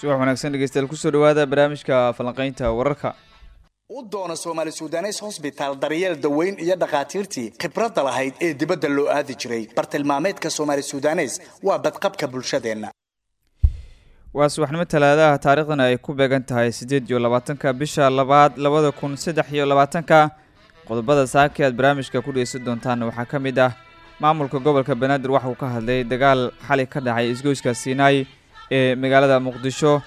subax wanaagsan dhegeystayaal ku soo dhawaada barnaamijka falanqaynta wararka. U doona soomaali sudanes hosbitaal daryeel daweyn iyo dhakhaatiirtii khibradda lahayd ee dibadda loo aadi jiray. Bartilmaameedka soomaali sudanes waa badqabka bulshadeenna. Waa subaxnimo talaadaha taariikhdana ay ku beegan tahay siddeed iyo labaatanka bisha labaad labada kun saddex iyo labaatanka. Qodobada saaki aad barnaamijka ku dhegeysan doontaan waxaa ka mid ah maamulka gobolka banaadir waxauu ka hadlay dagaal xali ka dhacay isgoyska siinaay ee magaalada muqdisho.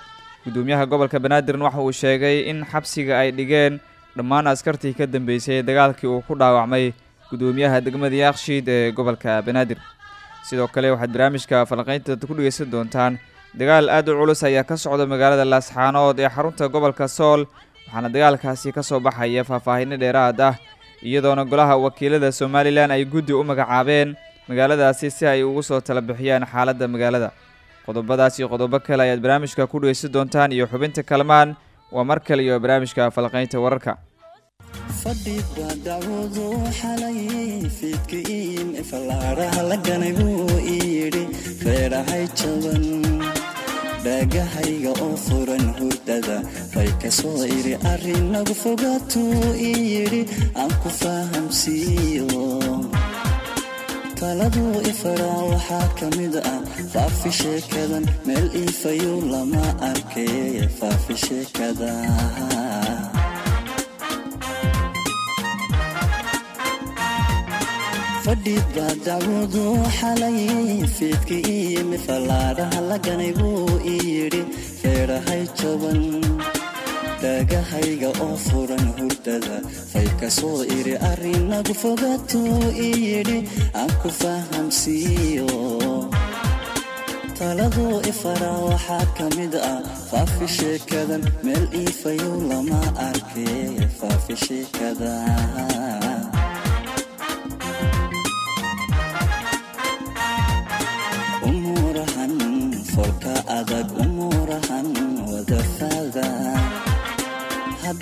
Gudoomiyaha gobolka banaadirna waxa uu sheegay in xabsiga ay dhigeen dhammaan askartii ka dambeysay dagaalkii uu ku dhaawacmay gudoomiyaha degmada yaakshiid ee gobolka banaadir. Sidoo kale waxaad barnaamijka falanqaynta ku dhegeysan doontaan dagaal aad u culus ayaa ka socda magaalada laasxaanood ee xarunta gobolka sool waxaana dagaalkaasi ka soo baxaya faahfaahinno dheeraad ah iyadoona golaha wakiilada somalilan ay guddi u magacaabeen magaaladaasi si ay ugu soo tala bixiyaan xaaladda magaalada qodobadaas iyo qodobo kale ayaad barnaamijka ku dhegeysan doontaan iyo xubinta kalmaan waa mar kale iyo barnaamijka falqaynta wararka. Dhaagahayga oo furan hurdada fay ka soo idhi arrinagu fogaatuu ii yidhi aan ku fahamsiiyo taladuu ifaraa waxaa ka mid ah faafi sheekadan meel iifayu lama arkay faafi sheekada fadhiba dacwadu xalay fiidki iyimi fallaadhaha la ganay buu ii yidhi feedhahay jaban dhaagahayga oo furan hurdada. Fay soo idhi arrinagu fogaatuu ii yidhi aan ku fahamsiiyo taladuu ifaraa waxaa ka mid ah faafi sheekadan meel iifayu lama arkay faafi sheekada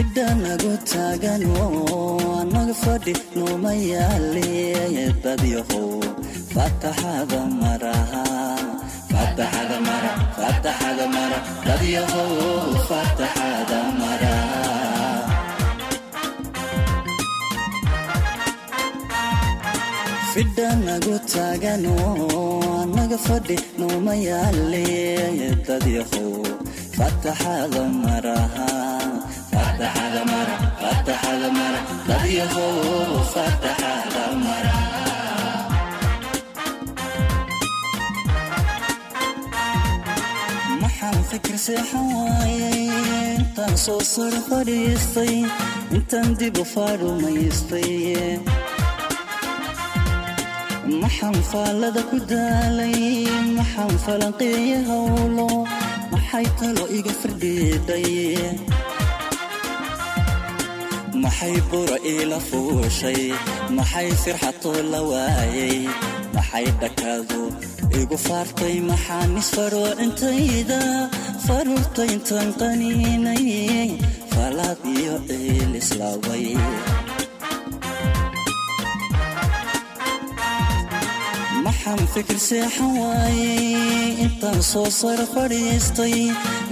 fidhanagu taagan oo anaga fadhi nooma yaale dadyahow fataxada maraha mara fidhanagu taagan anaga fadhi nooma yaale dadyahow fataxada maraha intaan soo sar fadhiistay intaan dib u faarumaystay. Maxaan faallada ku daalay maxaan falanqeeye howlo maxay talo iga firdhiidhay maxay bura iila fuushay? Maxay firxatoo la waayay? Maxay dhakaadu igu faartay? Maxaan isfaroocintayda faruurta intaan qaniinay falaad iyo ciil islaaway maxaan fikir seexan waayay intaan soo sar fadhiistay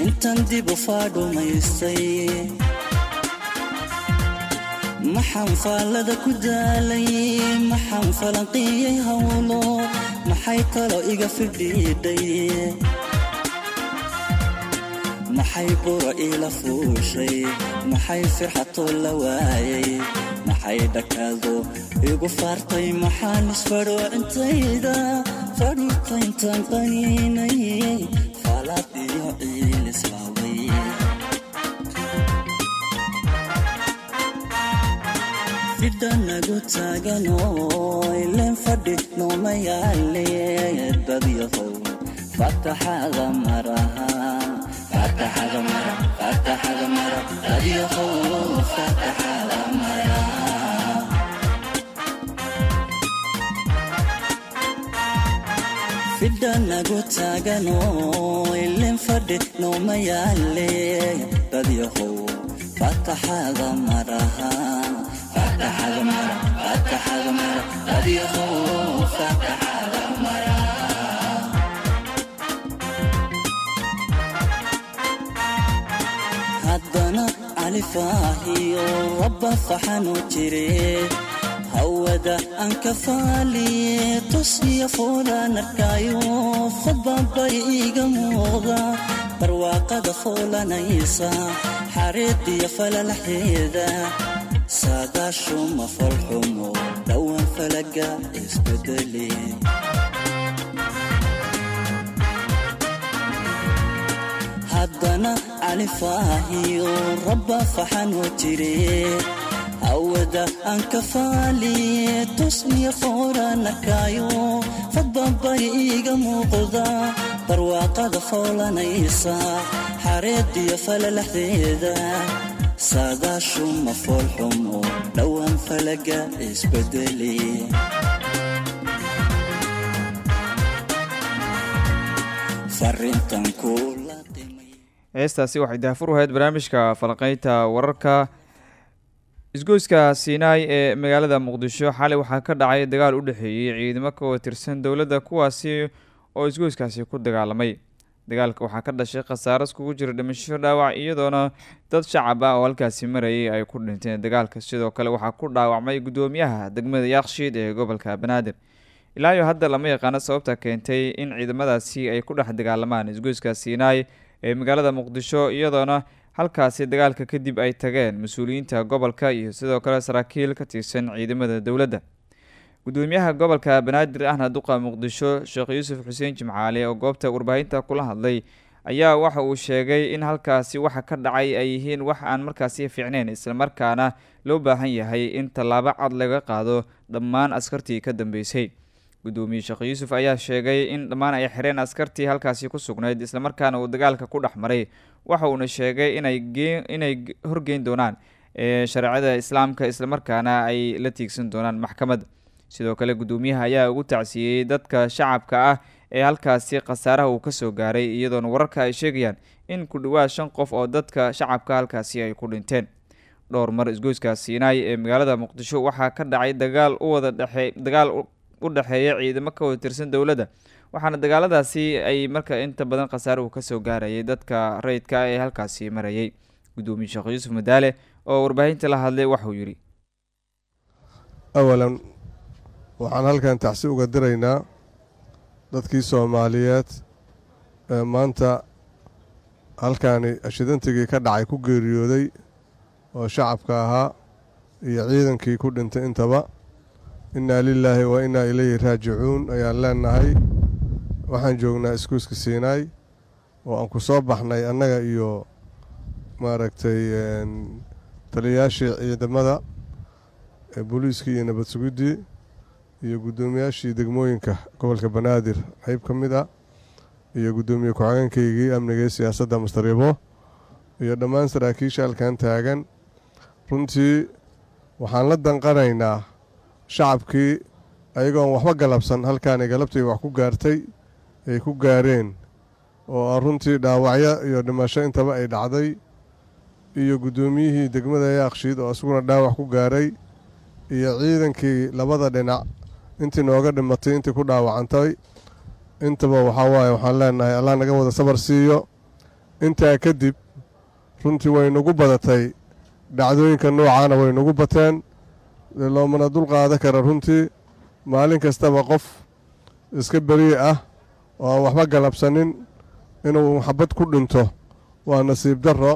intaan dib u faadhumaystay maxaan faallada ku daalay? Maxaan falanqiyey howlo maxay talo iga fidhiidhay maxay bura iila fuushay? Maxay firxatoo la waayay? Maxay dhakaado igu faartay? Maxaan isfadhoocintayda maanta intaan qaniinay faalaad iyo ciil fidha nagu taaganoo ileen fadhi nooma yaale dadyahow fataxada maraha fidha nagu taaganoo ileen fadhi nooma yaale dadyahow fataxada maraha fataxada mara fataxada mara dadyahow fataxada mara haddana califaahiyo rabba faxanuu jire. Hawada aan ka faaliye tusniya foolaan arkaayo. Fadbabari iiga muuqda barwaaqada foolanaysa xareediyo falalaxeeda saadaashuma falxumo dhowaan falaga isbedeli haddana califaahiyo rabba faxanoo jire hawada aan ka faaliye tusniya foolaan arkaayo fadbabari iiga muuqda barwaaqada foolanaysa xareediyo falalaxdeeda dimay heestaasi waxay daafur ahayd barnaamijka falaqeynta wararka. Isgoyska siinaay ee magaalada muqdisho xalay waxaa ka dhacay dagaal u dhexeeyey ciidamo ka tirsan dowladda kuwaasi oo isgoyskaasi ku dagaalamay dagaalka waxaa ka dhashay khasaaro iskugu jira dhimasho dhaawac iyadoona dad shacab ah oo halkaasi marayay ay ku dhinteen dagaalka. Sidoo kale waxaa ku dhaawacmay guddoomiyaha degmada yaaqshiid ee gobolka banaadir. Ilaa iyo hadda lama yaqaano sababta keentay in ciidamadaasi ay ku dhex dagaalamaan isgoyska siinaay ee magaalada muqdisho iyadoona halkaasi dagaalka kadib ay tageen mas'uuliyiinta gobolka iyo sidoo kale saraakiil ka tirsan ciidamada dowladda gudoomiyaha gobolka banaadir ahna duqa muqdisho sheekh yuusuf xuseen jimcaale oo goobta warbaahinta kula hadlay ayaa waxa uu sheegay in halkaasi waxa ka dhacay ay yihiin wax aan markaasi fiicneyn islamarkaana loo baahan yahay in tallaabo cad laga qaado dhammaan askartii ka dambeysay. Gudoomiye sheekh yuusuf ayaa sheegay in dhammaan ay xireen askartii halkaasi ku sugnayd islamarkaana uu dagaalka ku dhex maray waxa uuna sheegay inay horgeyn doonaan ee shareecada islaamka islamarkaana ay la tiigsan doonaan maxkamad sidoo kale gudoomiyaha ayaa ugu tacsiiyey dadka shacabka ah ee halkaasi khasaaraha uu ka soo gaaray iyadoona wararka ay sheegayaan in ku dhawaad shan qof oo dadka shacabka halkaasi ay ku dhinteen. Dhowr mar isgoyska siinaay ee magaalada muqdisho waxaa ka dhacay dagaal u wada dhexe dagaal u dhexeeya ciidamo ka wada tirsan dowladda waxaana dagaaladaasi ay marka inta badan khasaaruhu ka soo gaarayay dadka rayidka ah ee halkaasi marayay. Gudoomiye sheekh yuusuf madaale oo warbaahinta la hadlay waxauu yidhi waxaan halkan tacsi uga diraynaa dadkii soomaaliyeed ee maanta halkaani ashidantigii ka dhacay ku geeriyooday oo shacabka ahaa iyo ciidankii ku dhintay intaba. Innaa lilaahi wa innaa ilayhi raajicuun ayaan leenahay. Waxaan joognaa iskuuska siinaay oo aan ku soo baxnay annaga iyo maaragtay taliyayaashii ciidamada ee booliiskii iyo nabad sugiddii iyo guddoomiyaashii degmooyinka gobolka banaadir. Qayb ka mid ah iyo guddoomiye ku-xigeenkaygii amniga siyaasadda mustaribo iyo dhammaan saraakiisha halkan taagan. Runtii waxaan la danqanaynaa shacabkii ayagoon waxba galabsan halkaani galabtii wax ku gaartay ay ku gaareen oo runtii dhaawacyo iyo dhimasho intaba ay dhacday iyo guddoomiyihii degmada yaaqshiid oo isaguna dhaawac ku gaaray iyo ciidankii labada dhinac intii nooga dhimatay intii ku dhaawacantay intaba waxaa waaye waxaan leenahay allah naga wada sabar siiyo. Intaa kadib runtii waynugu badatay dhacdooyinka noocaana waynugu bateen. Loomana dul qaada kara runtii. Maalin kastaba qof iska beriye ah oo aan waxba galabsanin inuu xabad ku dhinto waa nasiib darro.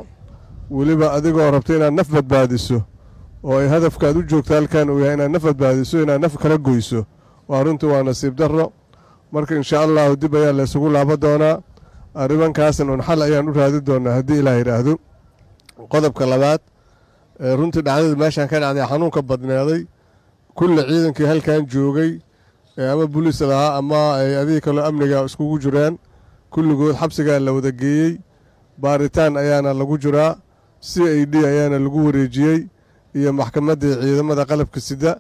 Weliba adigoo rabta inaad naf badbaadiso oo ay hadafkaad u joogta halkan uu yahay inaad naf badbaadiso inaad naf kala goyso. Runtii waa nasiib darro. Marka insha allahu dib ayaa laysugu laaba doonaa. Arrimankaasna un xal ayaan u raadi doonaa haddii ilaah yidhaahdo. Qodobka labaad runtii dhacdada meeshaan ka dhacday xanuunka badneeday kulle ciidankii halkan joogay ama buliis lahaa ama ay adigii kaloo amniga iskugu jiraan kulligood xabsigaa la wada geeyey. Baaritaan ayaana lagu jiraa. C i d ayaana lagu wareejiyey iyo maxkamaddii ciidamada qalabka sida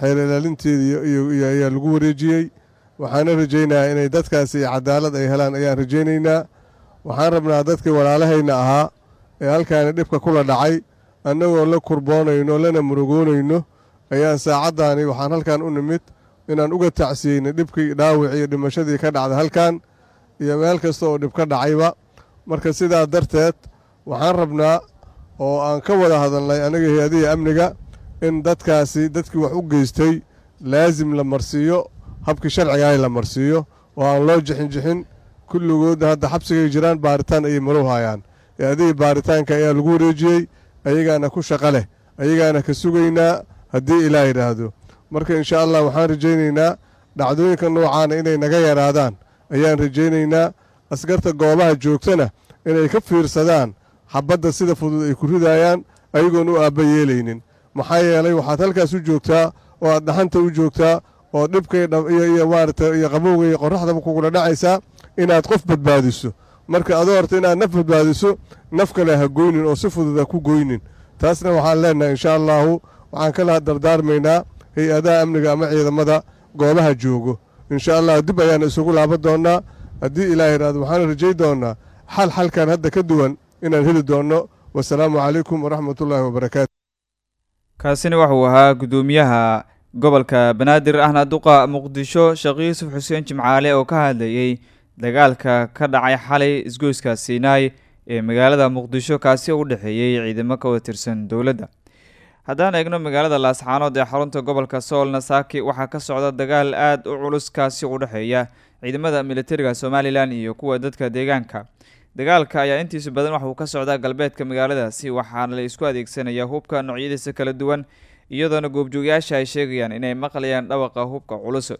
xeer ilaalinteeda ayaa lagu wareejiyey. Waxaana rajaynayaa inay dadkaasi cadaalad ay helaan ayaan rajaynaynaa. Waxaan rabnaa dadkii walaalahayna ahaa ee halkaani dhibka kula dhacay annagoo la kurboonayno lana murugoonayno ayaan saacaddaani waxaan halkan u nimid inaan uga tacsiyeyna dhibkii dhaawic iyo dhimashadii ka dhacday halkan iyo meel kasta oo dhib ka dhacayba. Marka sidaa darteed waxaan rabnaa oo aan ka wada hadalnay anaga hay'adihi amniga in dadkaasi dadkii wax u geystay laasim la marsiiyo habkii sharcigaah la marsiiyo oo aan loo jixin jixin kulligoodna hadda xabsigay jiraan baaritaan ayay marow hayaan. Hay'adihii baaritaanka ayaa lagu wareejiyey ayagaana ku shaqo leh ayagaana ka sugaynaa haddii ilaah yidhaahdo marka insha allah waxaan rajaynaynaa dhacdooyinka noocaana inay naga yaraadaan. Ayaan rajaynaynaa askarta goobaha joogtana inay ka fiirsadaan xabadda sida fudud ay ku ridayaan ayagoon u aabba yeelaynin. Maxaa yeelay waxaad halkaas u joogtaa oo aad dhaxanta u joogtaa oo dhibka iyo maarata iyo qabowga iyo qorraxdaba kugula dhacaysaa inaad qof badbaadiso. Marka adoo horta inaad naf badbaadiso naf kale ha goynin oo si fudud ha ku goynin. Taasna waxaan leenahay insha allaahu waxaan kala dardaarmaynaa hay'adaha amniga ama ciidamada goobaha joogo. Insha allah dib ayaana isugu laaban doonnaa. Haddii ilaah yidhaahdo waxaana rajay doonnaa. Xal xalkan hadda ka duwan inaan heli doonno. Wasalaamu calaykum waraxmat ullaahi wabarakaatu kaasina wuxuu ahaa guddoomiyaha gobolka banaadir ahna duqa muqdisho sheekh yuusuf xuseen jimcaale oo ka hadlayey dagaalka ka dhacay xalay isgoyska siinaay ee magaalada muqdisho kaasi u dhexeeyey ciidamo ka wada tirsan dowladda. Haddaan eegno magaalada laasxaanood ee xarunta gobolka soolna saaki waxaa ka socda dagaal aada u culus kaasi u dhexeeya ciidamada militariga somalilan iyo kuwa dadka deegaanka dagaalka ayaa intiisa badan waxauu ka socdaa galbeedka magaaladaasi waxaana la isku adeegsanaya hubka noocyadiisa kala duwan iyadoona goobjoogayaasha ay sheegayaan inay maqlayaan dhawaqa hubka culus.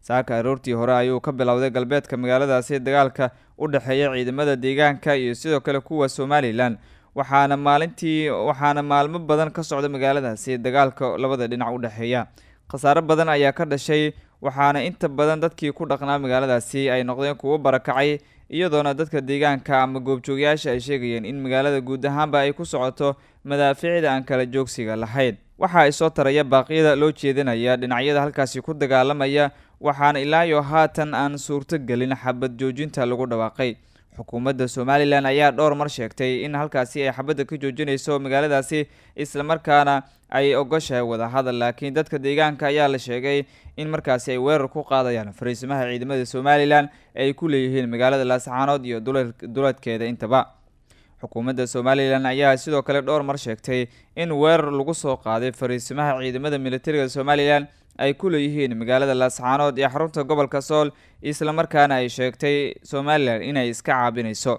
Saaka aroortii hore ayuu ka bilowday galbeedka magaaladaasi dagaalka u dhexeeya ciidamada deegaanka iyo sidoo kale kuwa somalilan waxaana maalintii waxaana maalmo badan ka socda magaaladaasi dagaalka labada dhinac u dhexeeya khasaaro badan ayaa ka dhashay waxaana inta badan dadkii ku dhaqnaa magaaladaasi ay noqdeen kuwo barakacay iyadoona dadka deegaanka ama goobjoogayaasha ay sheegayeen in magaalada guud ahaanba ay ku socoto madaafiicda aan kala joogsiga lahayn. Waxa ay soo taraya baaqyada loo jeedinaya dhinacyada halkaasi ku dagaalamaya waxaana ilaa iyo haatan aan suurto gelin xabad joojinta lagu dhawaaqay. Xukuumadda somalilan ayaa dhowr mar sheegtay in halkaasi ay xabadda ka joojinayso magaaladaasi islamarkaana ay ogoshahay wadahadal laakiin dadka deegaanka ayaa la sheegay in markaasi ay weerar ku qaadayaan fariisimaha ciidamada somalilan ay ku leeyihiin magaalada laascaanood iyo duleedkeeda intaba. Xukuumadda somalilan ayaa sidoo kale dhowr mar sheegtay in weerar lagu soo qaaday fariisimaha ciidamada militariga somalilan ay ku leeyihiin magaalada laascaanood ee xarunta gobolka sool islamarkaana ay sheegtay somalilan inay iska caabinayso.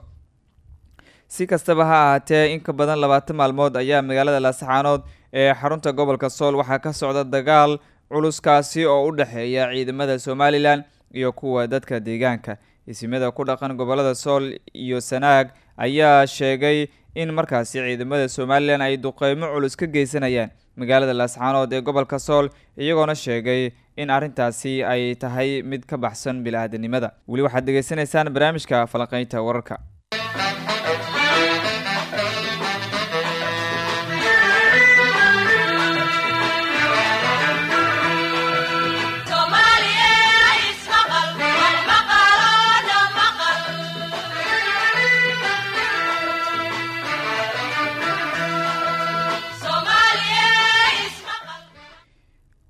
Si kastaba ha ahaatee in ka badan labaatan maalmood ayaa magaalada laascaanood ee xarunta gobolka sool waxaa ka socda dagaal culuskaasi oo u dhexeeya ciidamada somalilan iyo kuwa dadka deegaanka. Isimada ku dhaqan gobollada sool iyo sanaag ayaa sheegay in markaasi ciidamada somalilan ay duqeymo culus ka geysanayaan. Magaalada laascaanood ee gobolka sool iyagoona sheegay in arrintaasi ay tahay mid ka baxsan bil-aadanimada weli waxaad degeysanaysaan barnaamijka falanqeynta wararka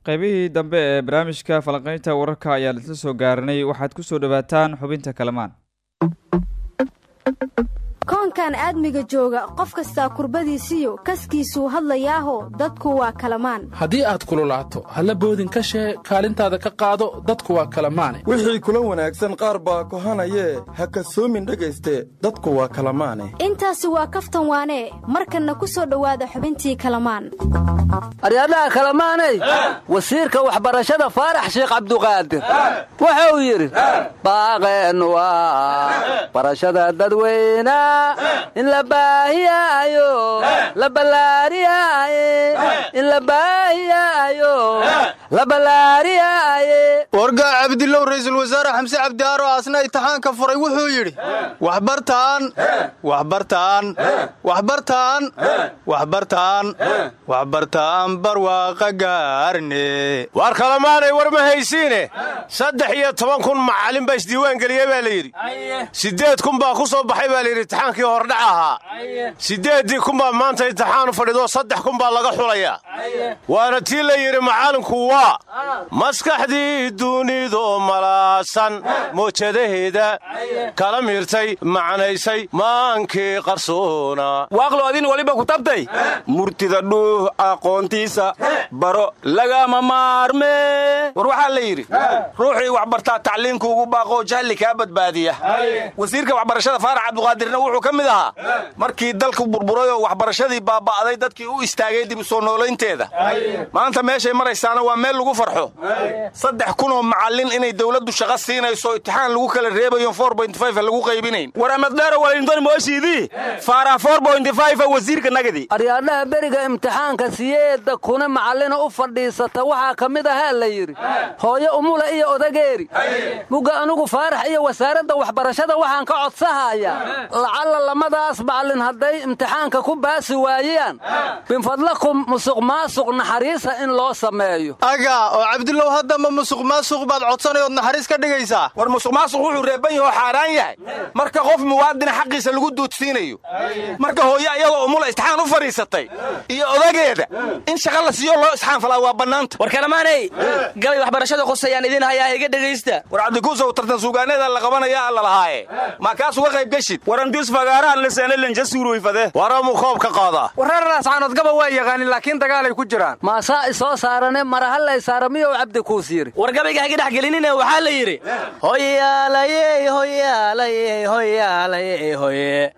qaybihii dambe ee barnaamijka falanqeynta wararka ayaan isla soo gaaranay waxaad ku soo dhawaataan xubinta kalamaan koonkan aadmiga jooga qof kastaa kurbadiisiyo kaskiisuu hadlayaaho dadku waa kalamaan. Haddii aad kululaato halla boodin ka shee kaalintaada ka qaado dadku waa kalamaane. Wixii kula wanaagsan qaar baa kohanayee ha kasoomin dhegayste dadku waa kalamaane. Intaasi waa kaftan waanee markanna ku soo dhowaada xubintii kalamaan. Aryadhaha kalamaanay wasiirka waxbarashada faarax sheekh cabduqaadir wuxuu yidhi baaqeen waa barashada dadweyna in la baahiyaayo la ballaariyaaye in la baahiyaayo la ballaariyaaye wargaa cabdilow ra'iisul wasaare xamse cabdiaaro aasna imtixaanka furay wuxuu yidhi waxbartaan waxbartaan waxbartaan waxbartaan waxbartaan barwaaqa gaarne. Waar kalamaanay war ma haysiine? Saddex iyo toban kun macallin baa isdiiwaan geliyey baa la yidhi. Siddeed kun baa ku soo baxay baa layidhi imtixaankii hordhac ahaa. Siddeeddii kun baa maanta imtixaan u fadhido saddex kun baa laga xulayaa waana tii la yidhi macallinku waa maskaxdii dunidu malaasan muujadaheeda kala miirtay macnaysay maankii qarsoona. Waaqloodin waliba ku tabtay? Murtida dhuuh aqoontiisa baro lagama maarme. War waxaa la yidhi ruuxii waxbartaa tacliinku ugu baaqoo jahli kaa badbaadiya. Wasiirka waxbarashada faarax cabduqaadirna wuxuu ka mid ahaa markii dalku burburay oo waxbarashadii baaba'day dadkii u istaagay dib soo noolaynteeda. Maanta meeshay maraysaana waa meel lagu farxo. Saddex kunoo macallin inay dowladdu shaqo siinayso imtixaan lagu kala reebayo lagu qaybinayn. War amaddaaro walintoni mooshiidii faarax wasiirka nagadi. Aryaadhaha beriga imtixaanka siyeedda kuna macallina u fadhiisata waxaa ka mid ahaa la yidhi hooyo umula iyo odageeri. Mugga anugu faarax iyo wasaaradda waxbarashada waxaan ka codsahayaa lamadaas macallin hadday imtixaanka ku baasi waayaan binfadlakum musuq maasuq naxariisa in loo sameeyo. Aga oo cabdilow haddama musuq maasuq baad codsanay ood naxariis ka dhigaysaa war musuq maasuq wuxuu reeban yaho xaaraan yahay. Marka qof muwaadina xaqiisa lagu duudsiinayo marka hooyo iyagoo umula istixaan u fadhiisatay iyo odageeda in shaqa la siiyo loo isxaanfalaa waa bannaanta. War kalamaanay gabay waxbarashada qosayaan idin hayaa iga dhegaysta war cabdikuusow tartan suugaaneeda la qabanaya alla lahaaye maa kaas uga qayb geshid warandius fagaarahan lisenelenjasuurweyfade waramu koob ka qaada warararaascaanood gaba waa yaqaanin laakiin dagaalay ku jiraan. Maasaa isoo saarane marahallay saara miyou cabdikuus yidhi war gabayga haga dhex gelinine waxaa la yidhi hoyaalayey hoyaalayey hoyaalayey hoye.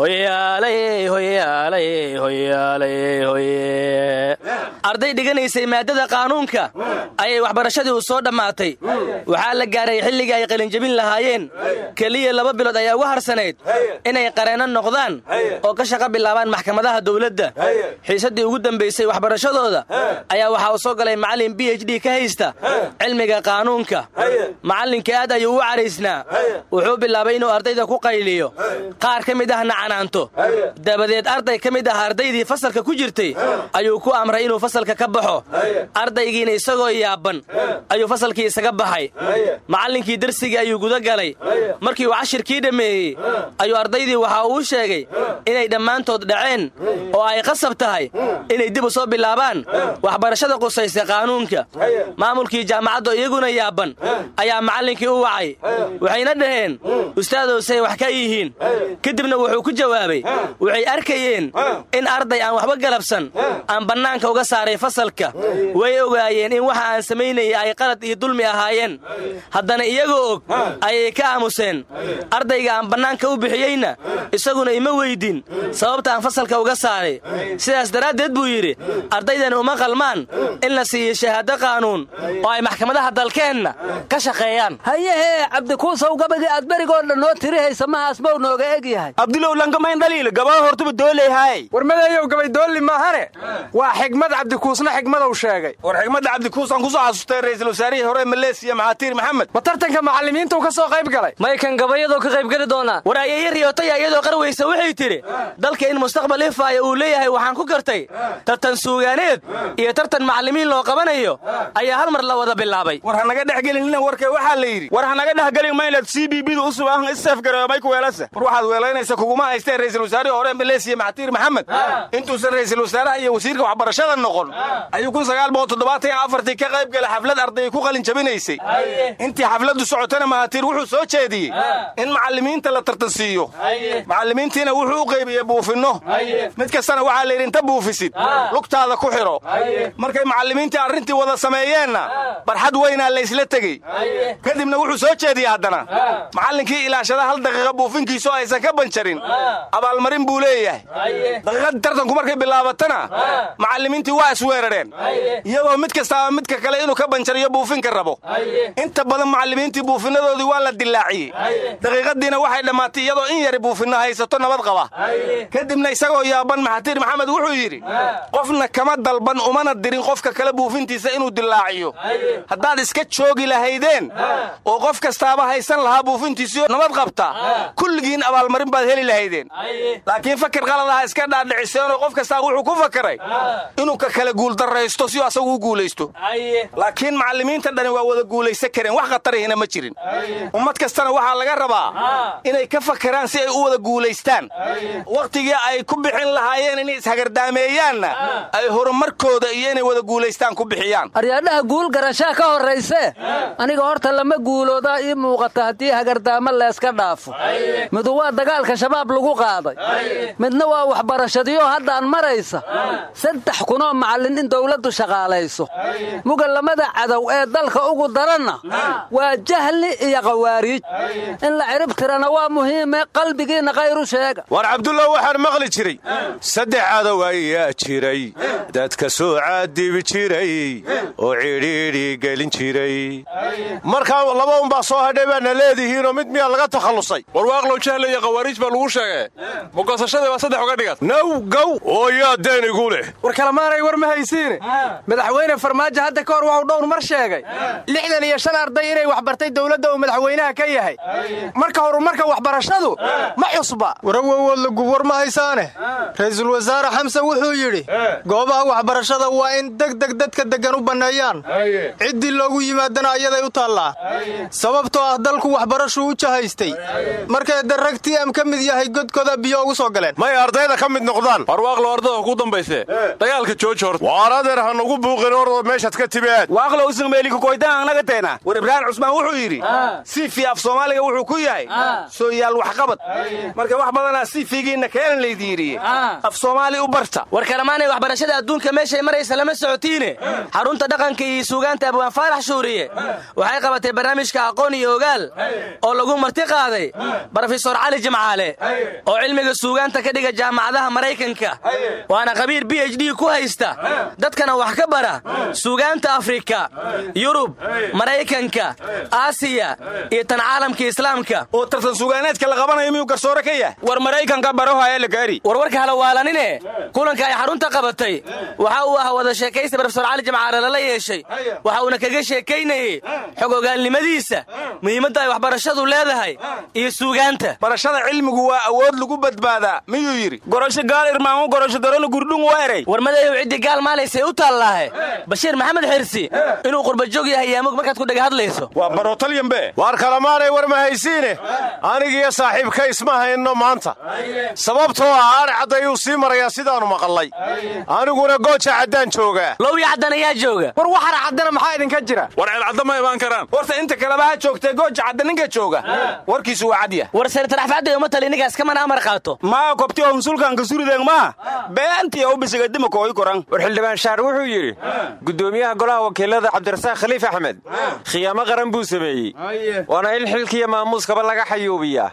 Hoyaalayey hoyaalayey hoyaalayey hoye. Arday dhiganaysay maaddada qaanuunka ayay waxbarashadii u soo dhammaatay. Waxaa la gaaray xilligii ay qalinjabin lahaayeen. Keliya laba bilood ayaa uga harsanayd inay qareenno noqdaan oo ka shaqo bilaabaan maxkamadaha dowladda. Xiisaddii ugu dambaysay waxbarashadooda ayaa waxaa u soo galay macallin b h d ka haysta cilmiga qaanuunka. Macallinka aad ayuu u caraysnaa. Wuxuu bilaabay inuu ardayda ku qayliyo. Qaar ka mid ahna canaanto dabadeed arday ka mid ah ardaydii fasalka ku jirtay ayuu ku amray inuu fasalka ka baxo. Ardaygiina isagoo yaaban ayuu fasalkii isaga baxay. Macallinkii darsigii ayuu guda galay. Markii uu cashirkii dhammeeyey ayuu ardaydii waxa uu sheegay inay dhammaantood dhaceen oo ay qasab tahay inay dib u soo bilaabaan waxbarashada qusaysa qaanuunka. Maamulkii jaamacadda iyaguna yaaban ayaa macallinkii u wacay waxayna dhaheen ustaadowsay wax ka yihiin kadibna wuxuu ku jawaabay waxay arkayeen in arday aan waxba galabsan aan bannaanka uga saaray fasalka. Way ogaayeen in waxa aan samaynayay ay qalad iyo dulmi ahaayeen. Haddana iyagoo og ayay ka aamuseen ardayga aan bannaanka u bixiyeyna isaguna ima weydin. Sababta aan fasalka uga saaray. Sidaas daraaddeed buu yidhi ardaydan uma qalmaan in la siiyo shahaado qaanuun oo ay maxkamadaha dalkeenna ka shaqeeyaan. Hayehee cabdikuusow gabagii aad berigoo dhan noo tirihaysa mahaas mau nooga eg yahay. Abdilow lankamayn dhaliil gabaa hortuba dooleyhaay war madeeyow gabay doolli maahane? Waa xigmad cabdikuusna xigmadow sheegay. War xigmadda cabdikuusaan ku soo xasustay ra'iisul wasaarihii hore maleesiya maxaatiir maxamed. Ma tartanka macallimiintuu ka soo qayb galay? Maykan gabayadoo ka qaybgeli doonaa. War ayeeye riyootaya iyadoo qarwaysa waxay tidhi dalka in mustaqbal ifaaya uu leeyahay waxaan ku gartay tartan suugaaneed iyo tartan macallimiin loo qabanayo ayaa hal mar la wada bilaabay. War hanaga dhexgelinina warkee waxaa la yidhi. War hanaga dhexgelin maynad c b b da u subahan isafgareemay ku weelase war waxaad weelaynaysa kuguma haysteen ra'iisul wasaarihii hore maleesiya maxatiir maxamed. Intuusan ra'iisul wasaaraha iyo wasiirka waxbarashada noqon. Ayuu toddobaatan iyo afartii ka qayb gala xaflad arday ku qalin jabinaysay. Intii xafladdu socotana mahatiir wuxuu soo jeediyey in macallimiinta la tartansiiyo macallimiintiina wuxuu u qaybiyey buufinno. Mid kastana waxaa la yidhi inta buufisid lugtaada ku xidho markay macallimiintii arrintii wada sameeyeenna barxad weynaa laysla tegey. Kadibna wuxuu soo jeediyey haddana. Macallinkii ilaashada hal daqiiqa buufinkiisu aysan ka banjarin. Abaalmarin buu leeyahay. Daqiiqadii tartanku markay bilaabatana macallimiintii waa isweerareen iyagoo mid kastaaba midka kale inuu ka banjariyo buufinka rabo. Inta badan macallimiintii buufinadoodii waa la dilaaciyey. Daqiiqadiina waxay dhammaatay iyadoo in yari buufinno haysato nabad qaba. Kadibna isagoo yaaban maxatiir maxamed wuxuu yidhi qofna kama dalban umana dirin qofka kale buufintiisa inuu dilaaciyo haddaad iska joogi lahaydeen oo qof kastaaba haysan lahaa buufintiisio nabad qabta kulligiin abaalmarin baad heli lahaydeen. Laakiin fakar qaladaha iska dhaadhiciseenoo qof kastaa wuxuu ku fakaray inuu ka kale guuldarraysto si asagu u guulaysto. Laakiin macallimiinta dhani waa wada guulaysan kareen wax khatarihina ma jirin. Ummad kastana waxaa laga rabaa inay ka fakaraan si ay u wada guulaystaan. Wakhtigii ay ku bixin lahaayeen inay ishagardaameeyaanna ay horumarkooda iyo inay wada guulaystaan ku bixiyaan. Aryaadhaha guul garashaa ka horrayse? Aniga horta lama guuloodaa ii muuqata haddii hagardaamo leeska dhaafo. Midu waa dagaalka shabaab lagu qaaday. Midna waa waxbarashadiyo haddaan maraysa. Saddex kunoo macallin in dawladdu shaqaalayso. Mugallamada cadow ee dalka ugu daranna waa jahli iyo khawaariij in la cirib tirana waa muhiime qalbigiinna khayru sheega. War cabdullah waxaan maqli jiray. Saddex cadow ayaa jiray dadka soo caadibi jiray oo cidhiidhi gelin jiray. Markaa laba unbaa soo hadhay baadna leedihiinoo mid miyaa laga takhallusay warwaaqlow jahle iyo khawaariij baa lagu sheegee mugoosashadii waa saddex uga dhigan naw gow oo yaa deen igu leh. War kalemaanay war ma haysiine madaxweyne farmaajo hadda ka hor waxuu dhowr mar sheegay. Lixdan iyo shan arday inay waxbartay dowladda uu madaxweynaha ka yahay. Marka horumarka waxbarashadu ma cusba. Warawowoodlagub war ma haysaane. Ra'iisul wasaare xamsan wuxuu yidhi goobaha waxbarashada waa in degdeg dadka deggan u banneeyaan. Ciddii loogu yimaadana ayaday u taallaa. Sababtoo ah dalku waxbarashuu u jahaystay. Markay darrag tiam ka mid yahay godkoda biyo ugu soo galeen. May ardayda ka mid noqdaan. Warwaaqlo ardada ku dambayse. Dagaalka jooji horta waar adeer buuqin ordo meeshaad ka timaad waaqlow isnmeelikakoytaan annaga teena war ibraahim cusmaan wuxuu yidhi sifi af soomaaliga wuxuu ku yahay soo yaal waxqabad marka wax badanaa sifigiinna keenan laydin yidhiye af soomaali u barta. War kalamaanay waxbarashada adduunka meeshay maraysa lama socotiine. Xarunta dhaqanka iyo suugaanta abwaan faarax shuuriye waxay qabatay barnaamijka aqoon iyo ogaal oo lagu marti qaaday brofesor cali jimcaale oo cilmiga suugaanta ka dhiga jaamacadaha maraykanka. Waana qabiir b h d ku haysta. Dadkana wax ka bara suugaanta afrika yurub maraykanka aasiya iyo tan caalamka islaamka. Oo tartan sugaaneedka la qabanayo miyuu garsoore ka yahay? War maraykanka barohaya la gaari. War warka halawaalanine kulanka ay xarunta qabatay waxa uu ah wada sheekaysta brofesor cali jimcaale lala yeeshay. Waxa uuna kaga sheekaynayey xog ogaalnimadiisa muhiimadda ay waxbarashadu leedahay iyo suugaanta. Barashada cilmigu waa awood lagu badbaadaa miyuu yidhi? Gorosho gaal irmaangu gorosho darona gurdhung waa eray. War madayow ciddii gaal maalaysay u taallaahe bashiir maxamed xirsi inuu qurbajoog yahay yaamug markaad ku dhaga hadlayso. Waa barotalyambe waar kalamaanay war ma haysiine? Anigiyo saaxiibka isma hayno maanta. Sababtoo ah aar cadd ayuu sii marayaa sidaannu maqallay aniguna gooja caddaan joogaa lowya caddan ayaa jooga. War waxara caddana maxaa idinka jira? War ceelcadda ma imaan karaan. Horta inta kaleba ha joogtee gooja cadda ninka jooga. Warkiisu waa cadya war seertaraxfadda uma tali ninkaas kamana amar qaato. Maa kobti oo hunsulkanka surideen maa beentii oo bisigadimaka oy koran. War xildhibaan shaar wuxuu yidhi guddoomiyaha golaha wakiilada cabdirasaaq khaliif axmed khiyaamo qaran buu sameeyey. Waana in xilkiiyo maamuuskaba laga xayuubiyaa.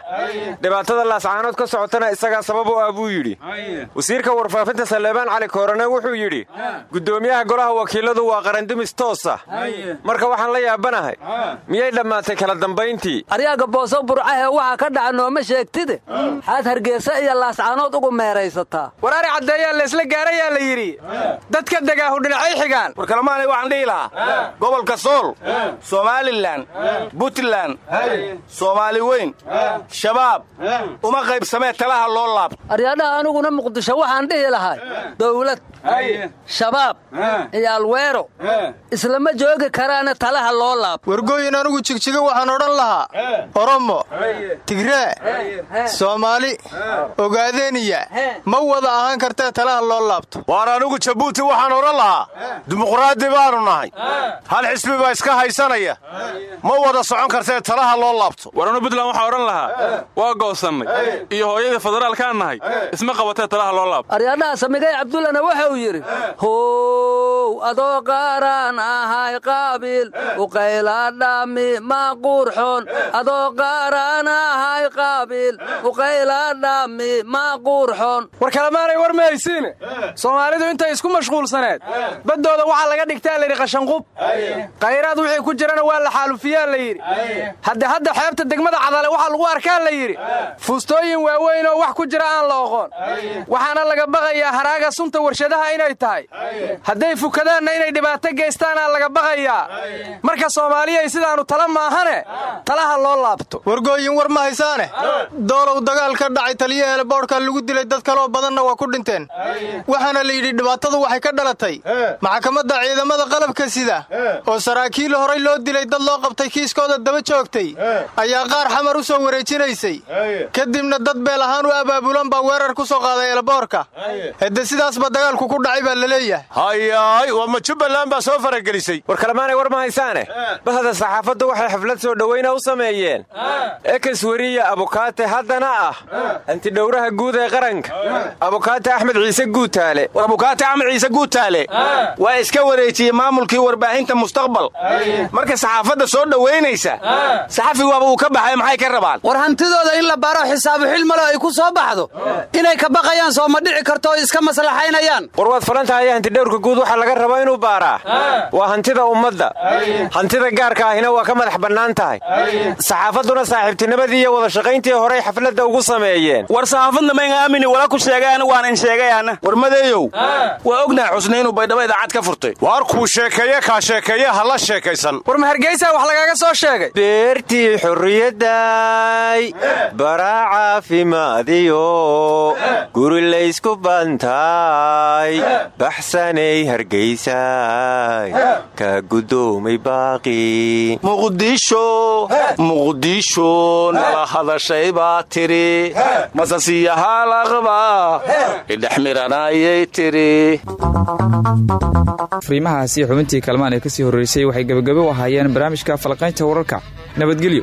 Dhibaatada laascaanood ka socotana isagaa sabab u ah buu yidhi. Wasiirka warfaafinta saleebaan cali koorane wuxuu yidhi guddoomiyaha golaha wakiiladu waa qarandumis toosa. Marka waxaan la yaabanahay miyay dhammaatay kala dambayntii? Aryaaga booso burcahe waxaa ka dhaca nooma sheegtide? Xaad hargeysa iyo laascaanood ugu meeraysataa war ari caddeeyaa laysla gaarayaa la yidhi dadka degaahu dhinacay xigaan. War kalamaanay waxaan dhihi lahaa gobolka sool somalilan puntland soomaali weyn shabaab uma qaybsamee talaha loo laabto aryaadhaha aniguna muqdisho waxaan dhihi lahay dawlad shabaab. Iyo alweero islama joogi karaana talaha loo laab. Wargooyin anigu jigjiga waxaan odhan lahaa. Oromo. Tigree soomaali. Ogaadeeniya ma wada ahaan kartee talaha loo laabto. Waar anigu jabuuti waxaan odhan lahaa. Dimuqraadi baanu nahay. Hal xisbi baa iska haysanaya. Ma wada socon kartee talaha loo laabto. War anu buntland waxaa odhan lahaa. Waa goosannay iyo hooyadii federaalkaan nahay. Isma qabatee talaha loo laabto aryadhaha samigay cabdullana waxa uu yidhi how adoo qaaraan ahay qaabiil uqayladhami ma quurxoon adoo qaaraan ahay qaabiil uqayladhami ma quurxoon war kalemaanay war ma haysiine soomaalidu intay isku mashquulsaneed baddooda waxaa laga dhigtaa layidhi qashanqub. Khayraad wixii ku jirana waa la xaalufiyaa la yidhi. Hadde hadda xeebta degmada cadale waxaa lagu arkaa la yidhi. Fuustooyin waaweyn oo wax ku jira aan la oqoon. Waxaana laga baqayaa haraaga sunta warshadaha inay tahay. Hadday fukadaanna inay dhibaato geystaanaa laga baqayaa marka soomaaliyay sidaannu tala maahane talaha loo laabto. Wargooyin war ma haysaane? Doolow dagaal ka dhacay taliyaheele boodhkaa lagu dilay dad kaloo badanna waa ku dhinteen. Waxaana la yidhi dhibaatadu waxay ka dhalatay. Maxkamadda ciidamada qalabka sida oo saraakiil horay loo dilay dad loo qabtay kiiskooda daba joogtay ayaa qaar xamar u soo wareejinaysay. Kadibna dad beel ahaan u abaabulan baa weerar ku soo qaaday eelaboorka hedde sidaasba dagaalku ku dhacay baa la leeyahay. Hayaay waa ma jubbaland baa soo faragelisay. War kalemaanay war ma haysaane bahda saxaafaddu waxay xaflad soo dhowayna u sameeyeen. Ekes weriya abukaate haddana ah. Antidhowraha guud ee qaranka. Abukaate axmed ciise guutaale. War abukaate axmed ciise guutaale. Waa iska wareejiyey maamulkii warbaahinta mustaqbal. Marka saxaafadda soo dhowaynaysa saxafi waaba uu ka baxay maxay ka rabaan? War hantidooda in la baaro xisaabu xilmalo ay ku soo baxdo. Inay ka baqayaan soo ma dhici karto oo iska maslaxaynayaan war waad falan tahay hantidhowrka guud waxaa laga rabaa inuu baaraa. Waa hantida ummadda. Hantida gaarka ahina waa ka madax bannaan tahay. Saxaafadduna saaxiibtinimadii iyo wada shaqayntii horey xafladda ugu sameeyeen. War saxaafadna mayn aamini wala ku sheegaan waan in sheegayaana. War madeeyow waa ognahay xusne inuu baydhabo idaacad ka furtay. Waar kuu sheekeeye kaa sheekeeye ha la sheekaysan. War ma hargeysa wax lagaaga soo sheegay. Beertii xurriyadday baraa caafimaadiyo guri laysku bantaay baxsanay hargaysay. Ka guddoomay baaqi muqdisho muqdisho nala hadashay baa tiri? Masasiyahaalaqba idhexmiranayay tiri. Fariimahaasi xubintii kalmaan ee ka sii horreysay waxay gebagabo u ahaayeen barnaamijka falaqaynta wararka. Nabadgelyo